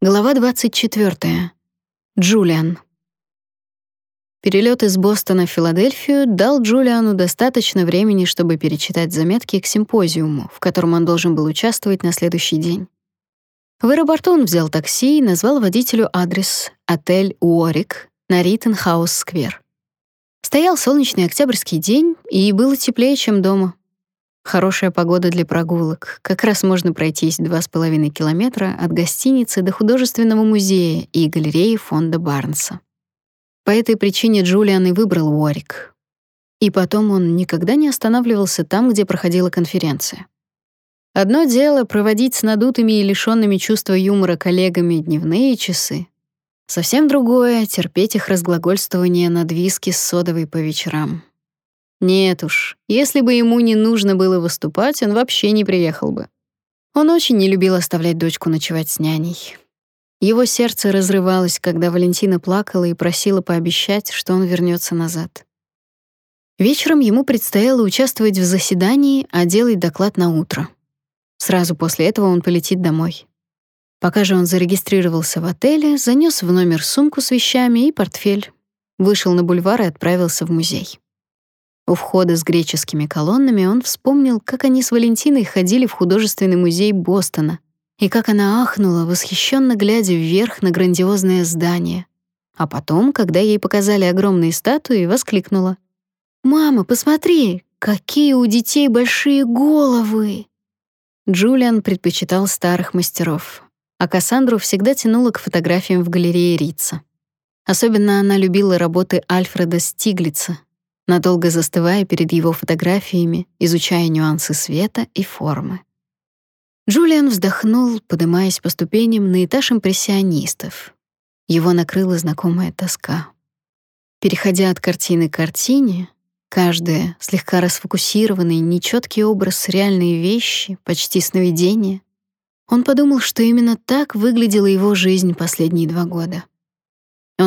Глава 24. Джулиан. Перелет из Бостона в Филадельфию дал Джулиану достаточно времени, чтобы перечитать заметки к симпозиуму, в котором он должен был участвовать на следующий день. В аэропорту он взял такси и назвал водителю адрес отель Уорик на Риттенхаус-сквер. Стоял солнечный октябрьский день, и было теплее, чем дома. Хорошая погода для прогулок. Как раз можно пройтись два с половиной километра от гостиницы до художественного музея и галереи фонда Барнса. По этой причине Джулиан и выбрал Уорик. И потом он никогда не останавливался там, где проходила конференция. Одно дело проводить с надутыми и лишёнными чувства юмора коллегами дневные часы. Совсем другое — терпеть их разглагольствование над виски с содовой по вечерам. Нет уж, если бы ему не нужно было выступать, он вообще не приехал бы. Он очень не любил оставлять дочку ночевать с няней. Его сердце разрывалось, когда Валентина плакала и просила пообещать, что он вернется назад. Вечером ему предстояло участвовать в заседании, а делать доклад на утро. Сразу после этого он полетит домой. Пока же он зарегистрировался в отеле, занёс в номер сумку с вещами и портфель, вышел на бульвар и отправился в музей. У входа с греческими колоннами он вспомнил, как они с Валентиной ходили в художественный музей Бостона, и как она ахнула, восхищенно глядя вверх на грандиозное здание. А потом, когда ей показали огромные статуи, воскликнула: "Мама, посмотри, какие у детей большие головы!" Джулиан предпочитал старых мастеров, а Кассандру всегда тянуло к фотографиям в галерее Рица. Особенно она любила работы Альфреда Стиглица, надолго застывая перед его фотографиями, изучая нюансы света и формы. Джулиан вздохнул, поднимаясь по ступеням на этаж импрессионистов. Его накрыла знакомая тоска. Переходя от картины к картине, каждая слегка расфокусированный, нечеткий образ реальной вещи, почти сновидение, он подумал, что именно так выглядела его жизнь последние два года.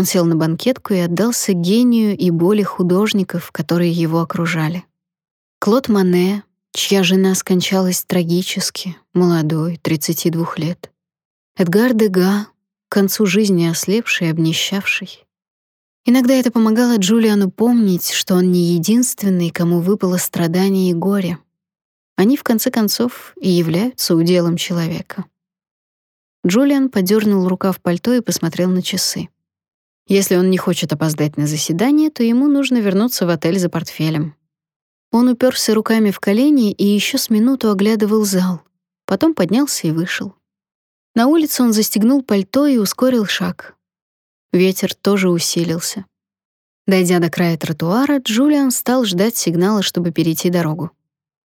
Он сел на банкетку и отдался гению и боли художников, которые его окружали. Клод Мане, чья жена скончалась трагически, молодой, 32 лет. Эдгар Дега, к концу жизни ослепший и обнищавший. Иногда это помогало Джулиану помнить, что он не единственный, кому выпало страдание и горе. Они, в конце концов, и являются уделом человека. Джулиан подернул рукав пальто и посмотрел на часы. Если он не хочет опоздать на заседание, то ему нужно вернуться в отель за портфелем. Он уперся руками в колени и еще с минуту оглядывал зал. Потом поднялся и вышел. На улице он застегнул пальто и ускорил шаг. Ветер тоже усилился. Дойдя до края тротуара, Джулиан стал ждать сигнала, чтобы перейти дорогу.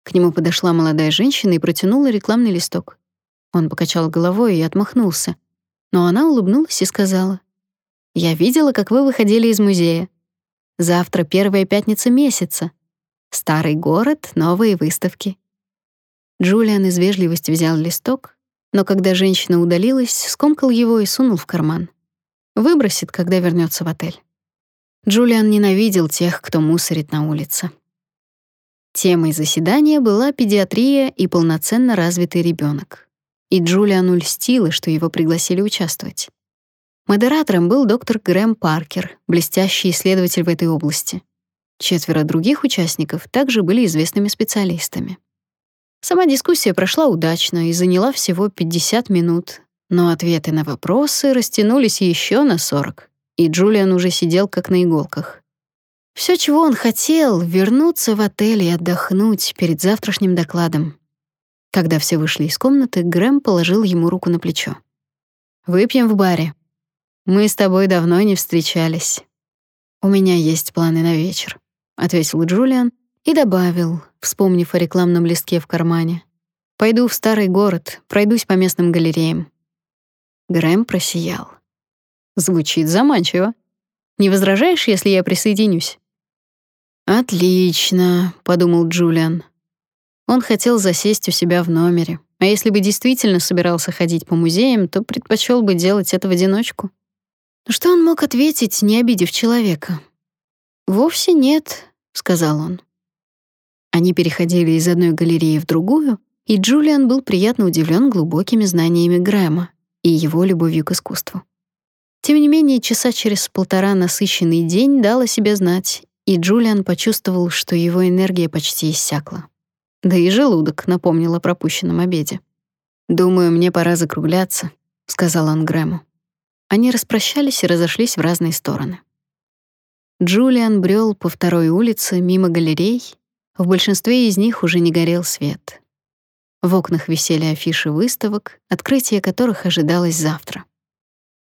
К нему подошла молодая женщина и протянула рекламный листок. Он покачал головой и отмахнулся. Но она улыбнулась и сказала: я видела, как вы выходили из музея. Завтра первая пятница месяца. Старый город, новые выставки. Джулиан из вежливости взял листок, но когда женщина удалилась, скомкал его и сунул в карман. Выбросит, когда вернется в отель. Джулиан ненавидел тех, кто мусорит на улице. Темой заседания была педиатрия и полноценно развитый ребенок. И Джулиану льстило, что его пригласили участвовать. Модератором был доктор Грэм Паркер, блестящий исследователь в этой области. Четверо других участников также были известными специалистами. Сама дискуссия прошла удачно и заняла всего 50 минут, но ответы на вопросы растянулись еще на 40, и Джулиан уже сидел как на иголках. Все, чего он хотел — вернуться в отель и отдохнуть перед завтрашним докладом. Когда все вышли из комнаты, Грэм положил ему руку на плечо. «Выпьем в баре», мы с тобой давно не встречались. У меня есть планы на вечер, ответил Джулиан и добавил, вспомнив о рекламном листке в кармане. Пойду в старый город, пройдусь по местным галереям. Грэм просиял. Звучит заманчиво. Не возражаешь, если я присоединюсь? Отлично, подумал Джулиан. Он хотел засесть у себя в номере. А если бы действительно собирался ходить по музеям, то предпочел бы делать это в одиночку. Что он мог ответить, не обидев человека? «Вовсе нет», — сказал он. Они переходили из одной галереи в другую, и Джулиан был приятно удивлен глубокими знаниями Грэма. и его любовью к искусству. Тем не менее, часа через полтора насыщенный день дал о себе знать, и Джулиан почувствовал, что его энергия почти иссякла. Да и желудок напомнил о пропущенном обеде. «Думаю, мне пора закругляться», — сказал он Грэму. Они распрощались и разошлись в разные стороны. Джулиан брел по второй улице мимо галерей. В большинстве из них уже не горел свет. В окнах висели афиши выставок, открытие которых ожидалось завтра.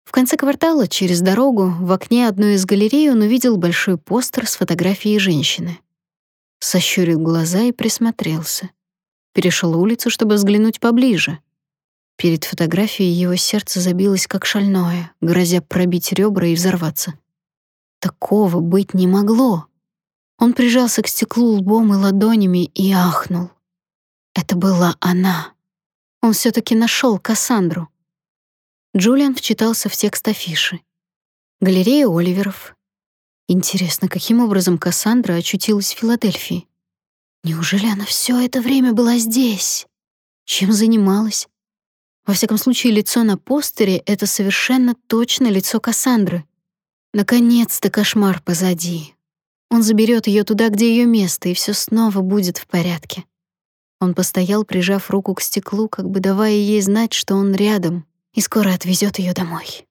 В конце квартала, через дорогу, в окне одной из галерей он увидел большой постер с фотографией женщины. Сощурил глаза и присмотрелся. Перешел улицу, чтобы взглянуть поближе. Перед фотографией его сердце забилось как шальное, грозя пробить ребра и взорваться. Такого быть не могло. Он прижался к стеклу лбом и ладонями и ахнул. Это была она. Он все таки нашел Кассандру. Джулиан вчитался в текст афиши. Галерея Оливеров. Интересно, каким образом Кассандра очутилась в Филадельфии? Неужели она все это время была здесь? Чем занималась? Во всяком случае, лицо на постере — это совершенно точно лицо Кассандры. Наконец-то кошмар позади. Он заберет ее туда, где ее место, и все снова будет в порядке. Он постоял, прижав руку к стеклу, как бы давая ей знать, что он рядом и скоро отвезет ее домой.